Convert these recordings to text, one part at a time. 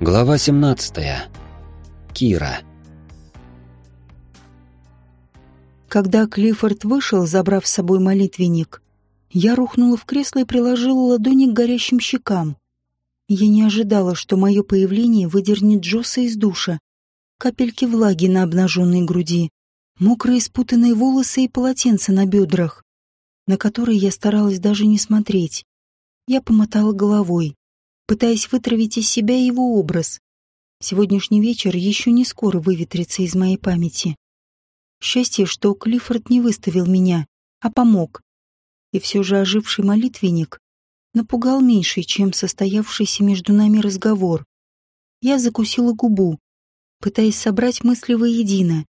Глава 17. Кира. Когда Клиффорд вышел, забрав с собой молитвенник, я рухнула в кресло и приложила ладони к горящим щекам. Я не ожидала, что мое появление выдернет Джосса из душа. Капельки влаги на обнаженной груди, мокрые спутанные волосы и полотенца на бедрах, на которые я старалась даже не смотреть. Я помотала головой пытаясь вытравить из себя его образ. Сегодняшний вечер еще не скоро выветрится из моей памяти. Счастье, что Клиффорд не выставил меня, а помог. И все же оживший молитвенник напугал меньше, чем состоявшийся между нами разговор. Я закусила губу, пытаясь собрать мысли воедино.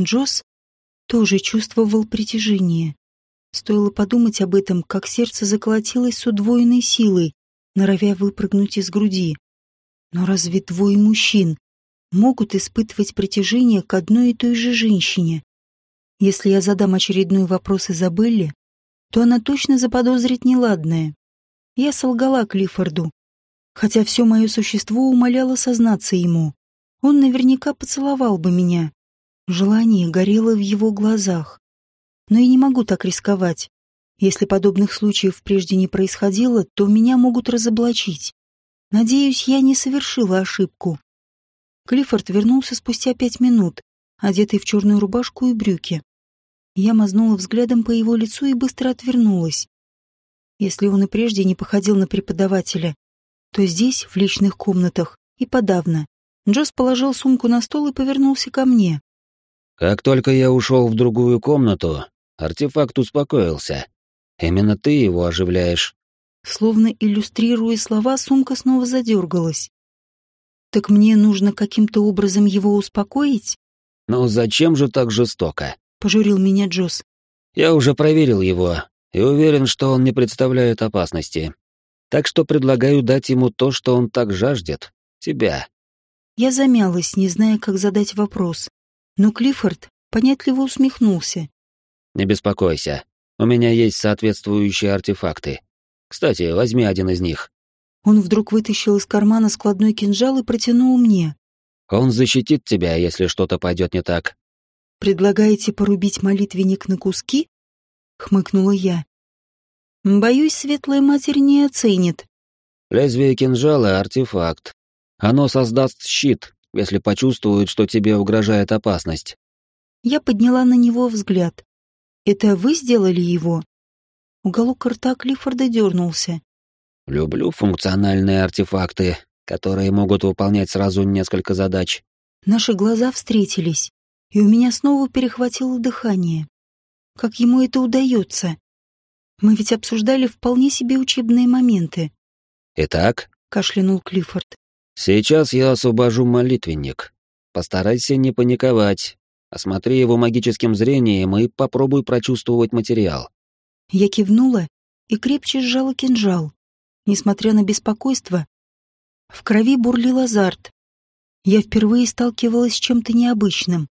Джосс тоже чувствовал притяжение. Стоило подумать об этом, как сердце заколотилось с удвоенной силой, норовя выпрыгнуть из груди. Но разве двое мужчин могут испытывать притяжение к одной и той же женщине? Если я задам очередной вопрос Изабелле, то она точно заподозрит неладное. Я солгала Клиффорду, хотя все мое существо умоляло сознаться ему. Он наверняка поцеловал бы меня. Желание горело в его глазах. Но я не могу так рисковать. Если подобных случаев прежде не происходило, то меня могут разоблачить. Надеюсь, я не совершила ошибку. Клиффорд вернулся спустя пять минут, одетый в черную рубашку и брюки. Я мазнула взглядом по его лицу и быстро отвернулась. Если он и прежде не походил на преподавателя, то здесь, в личных комнатах, и подавно. Джосс положил сумку на стол и повернулся ко мне. «Как только я ушел в другую комнату, артефакт успокоился. Именно ты его оживляешь. Словно иллюстрируя слова, сумка снова задергалась. Так мне нужно каким-то образом его успокоить? Ну зачем же так жестоко? Пожурил меня Джосс. Я уже проверил его и уверен, что он не представляет опасности. Так что предлагаю дать ему то, что он так жаждет. Тебя. Я замялась, не зная, как задать вопрос. Но Клиффорд понятливо усмехнулся. Не беспокойся. У меня есть соответствующие артефакты. Кстати, возьми один из них». Он вдруг вытащил из кармана складной кинжал и протянул мне. «Он защитит тебя, если что-то пойдет не так». «Предлагаете порубить молитвенник на куски?» — хмыкнула я. «Боюсь, светлая матерь не оценит». «Лезвие кинжала — артефакт. Оно создаст щит, если почувствует, что тебе угрожает опасность». Я подняла на него взгляд. Это вы сделали его?» Уголок рта Клиффорда дернулся. «Люблю функциональные артефакты, которые могут выполнять сразу несколько задач». Наши глаза встретились, и у меня снова перехватило дыхание. Как ему это удается? Мы ведь обсуждали вполне себе учебные моменты. «Итак?» — кашлянул Клиффорд. «Сейчас я освобожу молитвенник. Постарайся не паниковать. Осмотри его магическим зрением и попробуй прочувствовать материал. Я кивнула и крепче сжала кинжал. Несмотря на беспокойство, в крови бурлил азарт. Я впервые сталкивалась с чем-то необычным,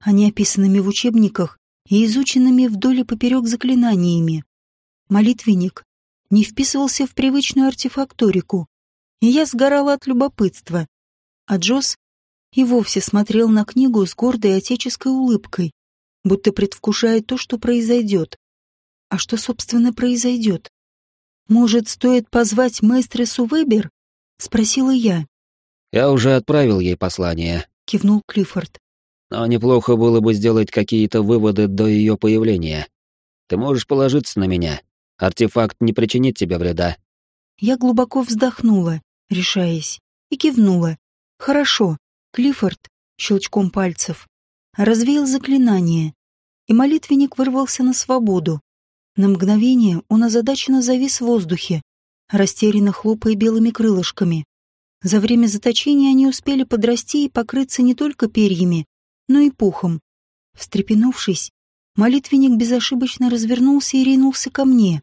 а не описанными в учебниках и изученными вдоль и поперек заклинаниями. Молитвенник не вписывался в привычную артефакторику, и я сгорала от любопытства. А Джосс и вовсе смотрел на книгу с гордой отеческой улыбкой, будто предвкушая то, что произойдет. А что, собственно, произойдет? «Может, стоит позвать мэстресу Вебер?» — спросила я. «Я уже отправил ей послание», — кивнул Клиффорд. «Но неплохо было бы сделать какие-то выводы до ее появления. Ты можешь положиться на меня. Артефакт не причинит тебе вреда». Я глубоко вздохнула, решаясь, и кивнула. «Хорошо, Клиффорд щелчком пальцев развеял заклинание, и молитвенник вырвался на свободу. На мгновение он озадаченно завис в воздухе, растерянно хлопая белыми крылышками. За время заточения они успели подрасти и покрыться не только перьями, но и пухом. Встрепенувшись, молитвенник безошибочно развернулся и ринулся ко мне.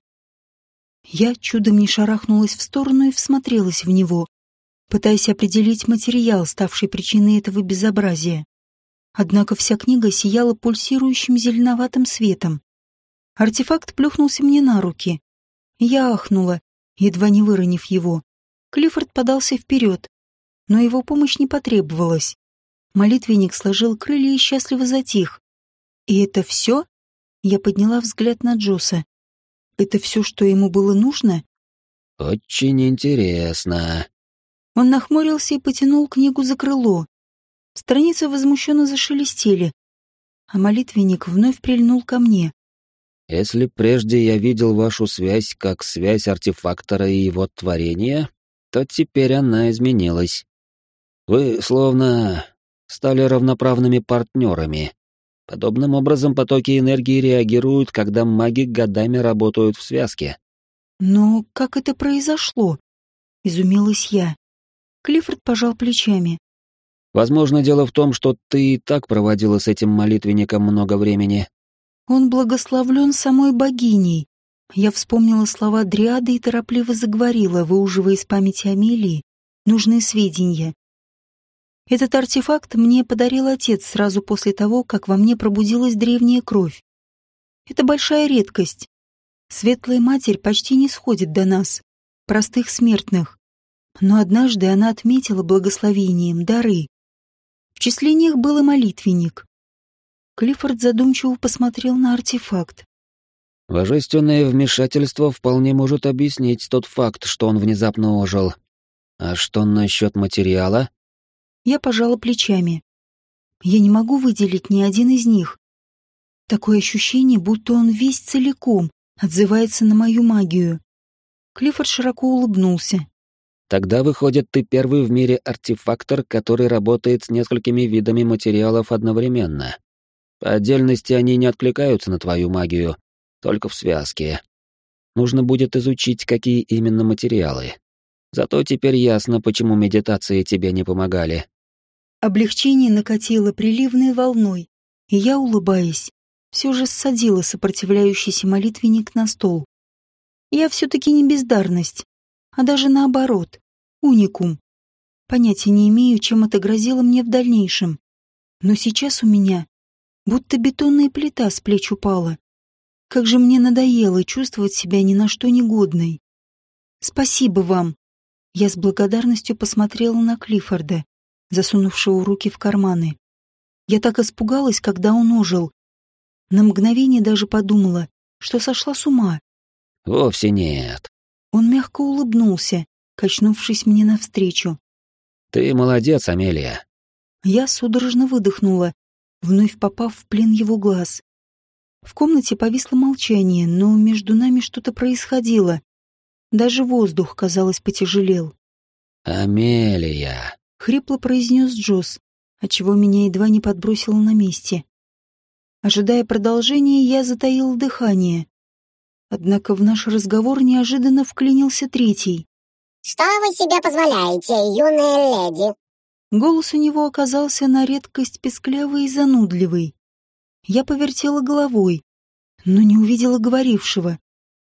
Я чудом не шарахнулась в сторону и всмотрелась в него пытаясь определить материал, ставший причиной этого безобразия. Однако вся книга сияла пульсирующим зеленоватым светом. Артефакт плюхнулся мне на руки. Я ахнула, едва не выронив его. Клиффорд подался вперед. но его помощь не потребовалась. Молитвенник сложил крылья и счастливо затих. «И это все?» Я подняла взгляд на Джоса. «Это все, что ему было нужно?» «Очень интересно». Он нахмурился и потянул книгу за крыло. Страницы возмущенно зашелестели, а молитвенник вновь прильнул ко мне. «Если прежде я видел вашу связь как связь артефактора и его творения, то теперь она изменилась. Вы словно стали равноправными партнерами. Подобным образом потоки энергии реагируют, когда маги годами работают в связке. «Но как это произошло?» — изумилась я. Клиффорд пожал плечами. «Возможно, дело в том, что ты и так проводила с этим молитвенником много времени». «Он благословлен самой богиней». Я вспомнила слова Дриады и торопливо заговорила, выуживая из памяти Амелии нужные сведения. Этот артефакт мне подарил отец сразу после того, как во мне пробудилась древняя кровь. Это большая редкость. Светлая Матерь почти не сходит до нас, простых смертных. Но однажды она отметила благословением дары. В числе них был и молитвенник. Клиффорд задумчиво посмотрел на артефакт. Божественное вмешательство вполне может объяснить тот факт, что он внезапно ожил. А что насчет материала? Я пожала плечами. Я не могу выделить ни один из них. Такое ощущение, будто он весь целиком отзывается на мою магию. Клиффорд широко улыбнулся. Тогда, выходит, ты первый в мире артефактор, который работает с несколькими видами материалов одновременно. По отдельности они не откликаются на твою магию, только в связке. Нужно будет изучить, какие именно материалы. Зато теперь ясно, почему медитации тебе не помогали. Облегчение накатило приливной волной, и я, улыбаясь, все же ссадила сопротивляющийся молитвенник на стол. Я все-таки не бездарность, а даже наоборот, уникум. Понятия не имею, чем это грозило мне в дальнейшем. Но сейчас у меня будто бетонная плита с плеч упала. Как же мне надоело чувствовать себя ни на что негодной. Спасибо вам. Я с благодарностью посмотрела на Клиффорда засунувшего руки в карманы. Я так испугалась, когда он ожил. На мгновение даже подумала, что сошла с ума. «Вовсе нет». Мягко улыбнулся, качнувшись мне навстречу. «Ты молодец, Амелия». Я судорожно выдохнула, вновь попав в плен его глаз. В комнате повисло молчание, но между нами что-то происходило. Даже воздух, казалось, потяжелел. «Амелия», — хрипло произнес Джосс, отчего меня едва не подбросило на месте. Ожидая продолжения, я затаил дыхание. Однако в наш разговор неожиданно вклинился третий. «Что вы себе позволяете, юная леди?» Голос у него оказался на редкость песклявый и занудливый. Я повертела головой, но не увидела говорившего.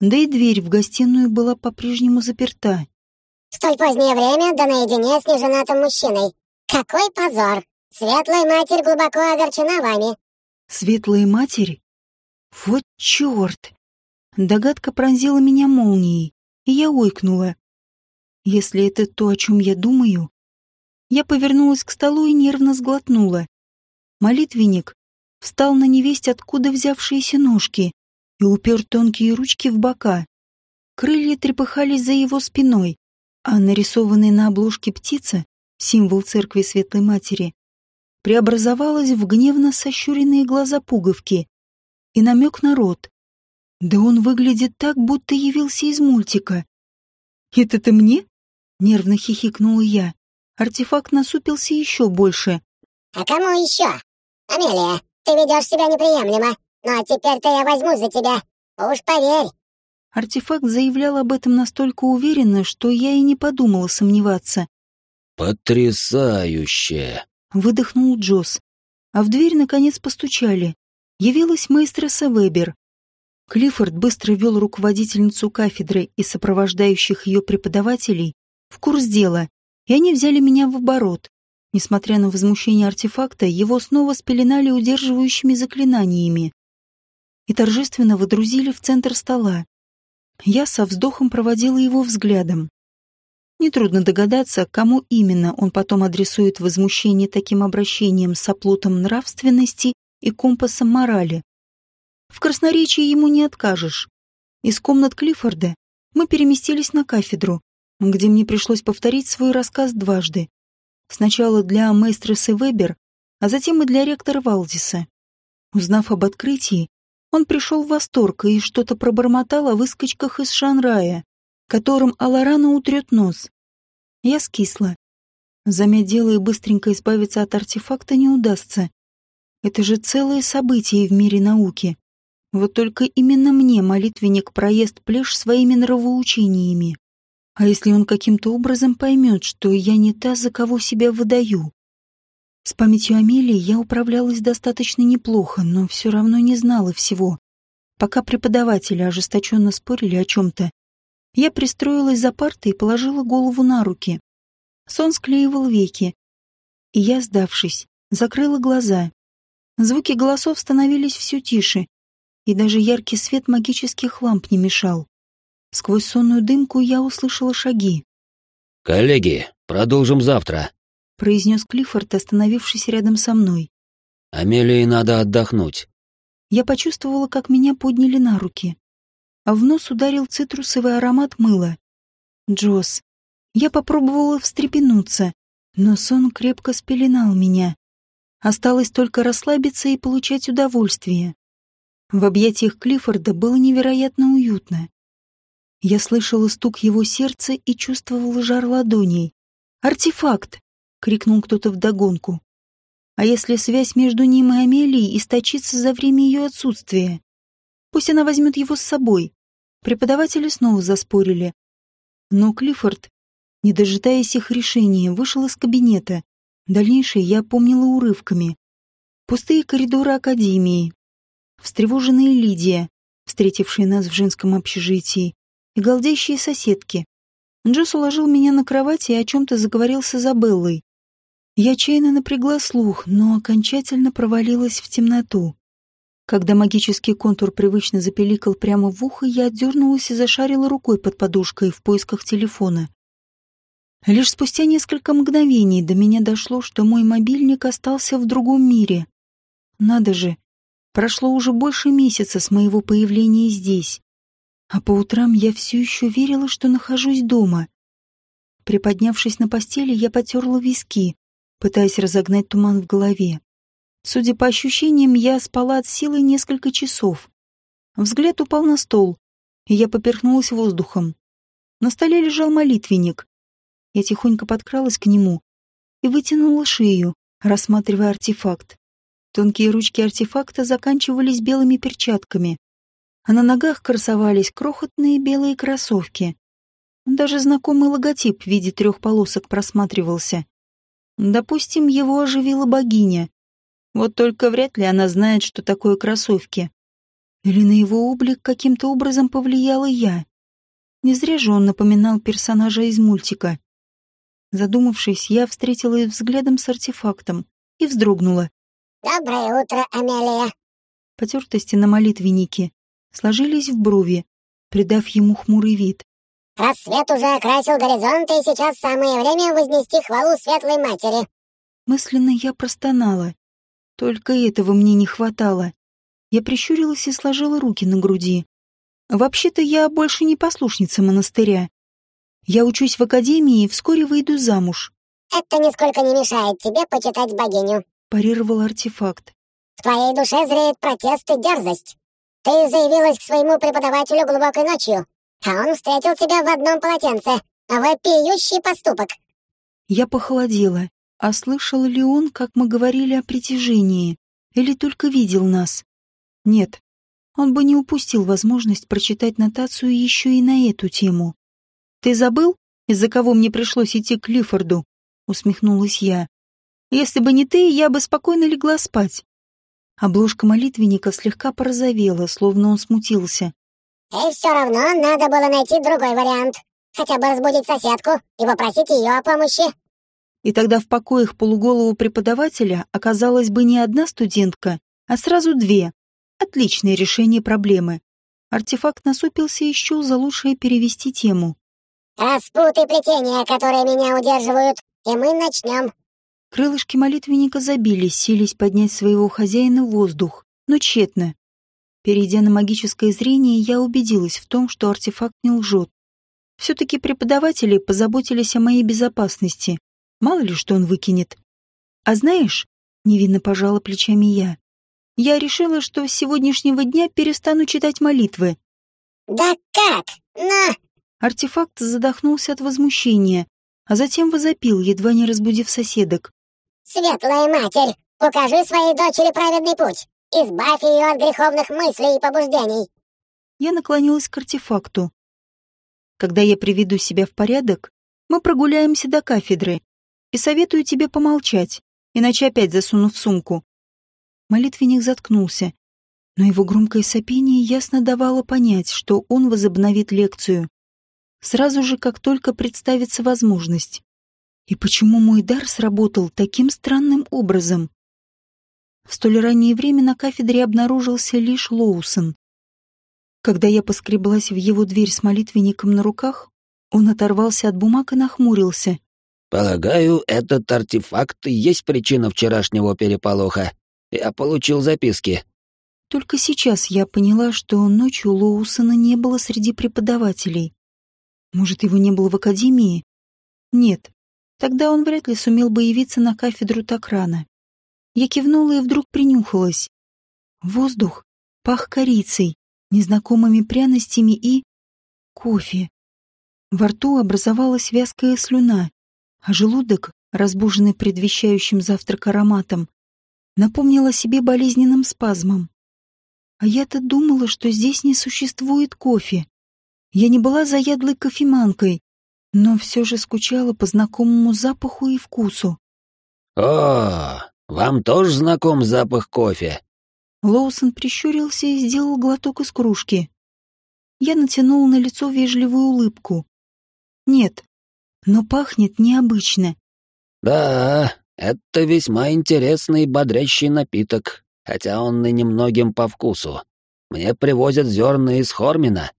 Да и дверь в гостиную была по-прежнему заперта столь позднее время, да наедине с неженатым мужчиной. Какой позор! Светлая Матерь глубоко огорчена вами. Светлая Матерь? Вот черт! Догадка пронзила меня молнией, и я ойкнула. Если это то, о чем я думаю... Я повернулась к столу и нервно сглотнула. Молитвенник встал на невесть, откуда взявшиеся ножки, и упер тонкие ручки в бока. Крылья трепыхались за его спиной, а нарисованная на обложке птица, символ церкви Светлой Матери, преобразовалась в гневно сощуренные глаза пуговки и намек на рот. Да он выглядит так, будто явился из мультика. «Это ты мне?» — нервно хихикнула я. Артефакт насупился еще больше. «А кому еще? Амелия, ты ведешь себя неприемлемо, но теперь-то я возьму за тебя. Уж поверь, Артефакт заявлял об этом настолько уверенно, что я и не подумала сомневаться. «Потрясающе!» — выдохнул Джосс. А в дверь наконец постучали. Явилась маэстроса Вебер. Клиффорд быстро вел руководительницу кафедры и сопровождающих ее преподавателей в курс дела, и они взяли меня в оборот. Несмотря на возмущение артефакта, его снова спеленали удерживающими заклинаниями и торжественно водрузили в центр стола. Я со вздохом проводила его взглядом. Нетрудно догадаться, кому именно он потом адресует возмущение таким обращением с оплотом нравственности и компасом морали. В красноречии ему не откажешь. Из комнат Клиффорда мы переместились на кафедру, где мне пришлось повторить свой рассказ дважды. Сначала для мэстресы Вебер, а затем и для ректора Валдиса. Узнав об открытии, он пришел в восторг и что-то пробормотал о выскочках из Шанрая, которым Аларана утрет нос. Я скисла. Замять дело и быстренько избавиться от артефакта не удастся. Это же целое событие в мире науки. Вот только именно мне молитвенник проест плешь своими нравоучениями. А если он каким-то образом поймет, что я не та, за кого себя выдаю? С памятью Амелии я управлялась достаточно неплохо, но все равно не знала всего. Пока преподаватели ожесточенно спорили о чем-то, я пристроилась за партой и положила голову на руки. Сон склеивал веки. И я, сдавшись, закрыла глаза. Звуки голосов становились все тише, и даже яркий свет магических ламп не мешал. Сквозь сонную дымку я услышала шаги. «Коллеги, продолжим завтра», — произнес Клиффорд, остановившись рядом со мной. «Амелии надо отдохнуть». Я почувствовала, как меня подняли на руки а в нос ударил цитрусовый аромат мыла. Джосс. Я попробовала встрепенуться, но сон крепко спеленал меня. Осталось только расслабиться и получать удовольствие. В объятиях Клиффорда было невероятно уютно. Я слышала стук его сердца и чувствовала жар ладоней. «Артефакт!» — крикнул кто-то вдогонку. «А если связь между ним и Амелией источится за время ее отсутствия? Пусть она возьмет его с собой. Преподаватели снова заспорили. Но Клиффорд, не дожидаясь их решения, вышел из кабинета. Дальнейшее я помнила урывками. Пустые коридоры академии. Встревоженная Лидия, встретившая нас в женском общежитии, и галдящие соседки. Джосс уложил меня на кровати и о чем-то заговорил с Изабеллой. Я отчаянно напрягла слух, но окончательно провалилась в темноту. Когда магический контур привычно запеликал прямо в ухо, я отдернулась и зашарила рукой под подушкой в поисках телефона. Лишь спустя несколько мгновений до меня дошло, что мой мобильник остался в другом мире. Надо же, прошло уже больше месяца с моего появления здесь. А по утрам я все еще верила, что нахожусь дома. Приподнявшись на постели, я потерла виски, пытаясь разогнать туман в голове. Судя по ощущениям, я спала от силы несколько часов. Взгляд упал на стол, и я поперхнулась воздухом. На столе лежал молитвенник. Я тихонько подкралась к нему и вытянула шею, рассматривая артефакт. Тонкие ручки артефакта заканчивались белыми перчатками, а на ногах красовались крохотные белые кроссовки. Даже знакомый логотип в виде трех полосок просматривался. Допустим, его оживила богиня. Вот только вряд ли она знает, что такое кроссовки. Или на его облик каким-то образом повлияла я. Не зря же он напоминал персонажа из мультика. Задумавшись, я встретила их взглядом с артефактом и вздрогнула. «Доброе утро, Амелия!» Потертости на молитвеннике сложились в брови, придав ему хмурый вид. «Рассвет уже окрасил горизонт, и сейчас самое время вознести хвалу Светлой Матери!» Мысленно я простонала. Только этого мне не хватало. Я прищурилась и сложила руки на груди. Вообще-то я больше не послушница монастыря. Я учусь в академии и вскоре выйду замуж. Это нисколько не мешает тебе почитать богиню. Парировал артефакт. В твоей душе зреет протест и дерзость. Ты заявилась к своему преподавателю глубокой ночью, а он встретил тебя в одном полотенце. Вопиющий поступок. Я похолодела. А слышал ли он, как мы говорили о притяжении? Или только видел нас? Нет, он бы не упустил возможность прочитать нотацию еще и на эту тему. «Ты забыл, из-за кого мне пришлось идти к Лифорду?» — усмехнулась я. «Если бы не ты, я бы спокойно легла спать». Обложка молитвенника слегка порозовела, словно он смутился. «И все равно надо было найти другой вариант. Хотя бы разбудить соседку и попросить ее о помощи». И тогда в покоях полуголого преподавателя оказалась бы не одна студентка, а сразу две. Отличное решение проблемы. Артефакт насупился еще за лучшее перевести тему. Распутай плетения, которые меня удерживают, и мы начнем. Крылышки молитвенника забились, селись поднять своего хозяина в воздух, но тщетно. Перейдя на магическое зрение, я убедилась в том, что артефакт не лжет. Все-таки преподаватели позаботились о моей безопасности. Мало ли, что он выкинет. А знаешь, невинно пожала плечами я, я решила, что с сегодняшнего дня перестану читать молитвы. «Да как? На!» Артефакт задохнулся от возмущения, а затем возопил, едва не разбудив соседок. «Светлая Матерь, укажи своей дочери праведный путь. Избавь ее от греховных мыслей и побуждений. Я наклонилась к артефакту. Когда я приведу себя в порядок, мы прогуляемся до кафедры. И советую тебе помолчать, иначе опять засуну в сумку. Молитвенник заткнулся, но его громкое сопение ясно давало понять, что он возобновит лекцию. Сразу же, как только представится возможность. И почему мой дар сработал таким странным образом? В столь раннее время на кафедре обнаружился лишь Лоусон. Когда я поскреблась в его дверь с молитвенником на руках, он оторвался от бумаг и нахмурился. «Полагаю, этот артефакт и есть причина вчерашнего переполоха. Я получил записки». Только сейчас я поняла, что ночью Лоусона не было среди преподавателей. Может, его не было в академии? Нет, тогда он вряд ли сумел бы явиться на кафедру так рано. Я кивнула и вдруг принюхалась. Воздух пах корицей, незнакомыми пряностями и... кофе. Во рту образовалась вязкая слюна, а желудок, разбуженный предвещающим завтрак ароматом, напомнил о себе болезненным спазмом. А я-то думала, что здесь не существует кофе. Я не была заядлой кофеманкой, но все же скучала по знакомому запаху и вкусу. «О, вам тоже знаком запах кофе?» Лоусон прищурился и сделал глоток из кружки. Я натянула на лицо вежливую улыбку. Нет, но пахнет необычно. «Да, это весьма интересный и бодрящий напиток, хотя он и немногим по вкусу. Мне привозят зерна из Хормина».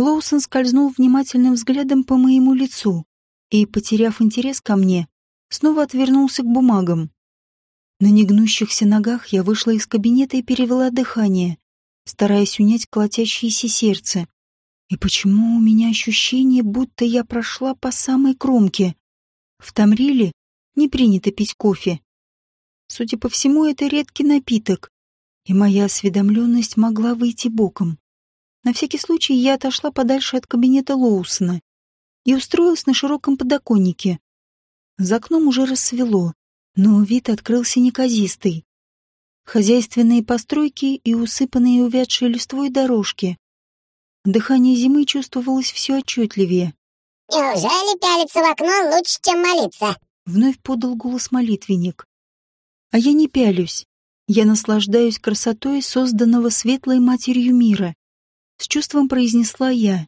Лоусон скользнул внимательным взглядом по моему лицу и, потеряв интерес ко мне, снова отвернулся к бумагам. На негнущихся ногах я вышла из кабинета и перевела дыхание, стараясь унять колотящееся сердце. И почему у меня ощущение, будто я прошла по самой кромке? В Тамриле не принято пить кофе. Судя по всему, это редкий напиток, и моя осведомленность могла выйти боком. На всякий случай я отошла подальше от кабинета Лоусона и устроилась на широком подоконнике. За окном уже рассвело, но вид открылся неказистый. Хозяйственные постройки и усыпанные увядшей листвой дорожки. Дыхание зимы чувствовалось все отчетливее. «Неужели пялиться в окно лучше, чем молиться?» Вновь подал голос молитвенник. А я не пялюсь. Я наслаждаюсь красотой созданного светлой матерью мира. С чувством произнесла я.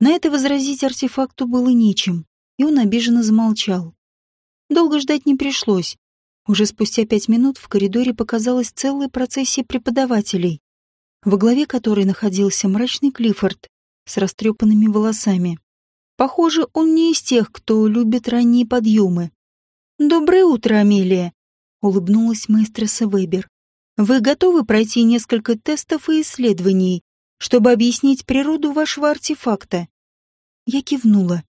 На это возразить артефакту было нечем, и он обиженно замолчал. Долго ждать не пришлось. Уже спустя пять минут в коридоре показалась целая процессия преподавателей, во главе которой находился мрачный Клиффорд с растрепанными волосами. Похоже, он не из тех, кто любит ранние подъемы. «Доброе утро, Амелия», — улыбнулась маэстроса Вебер. «Вы готовы пройти несколько тестов и исследований, чтобы объяснить природу вашего артефакта?» Я кивнула.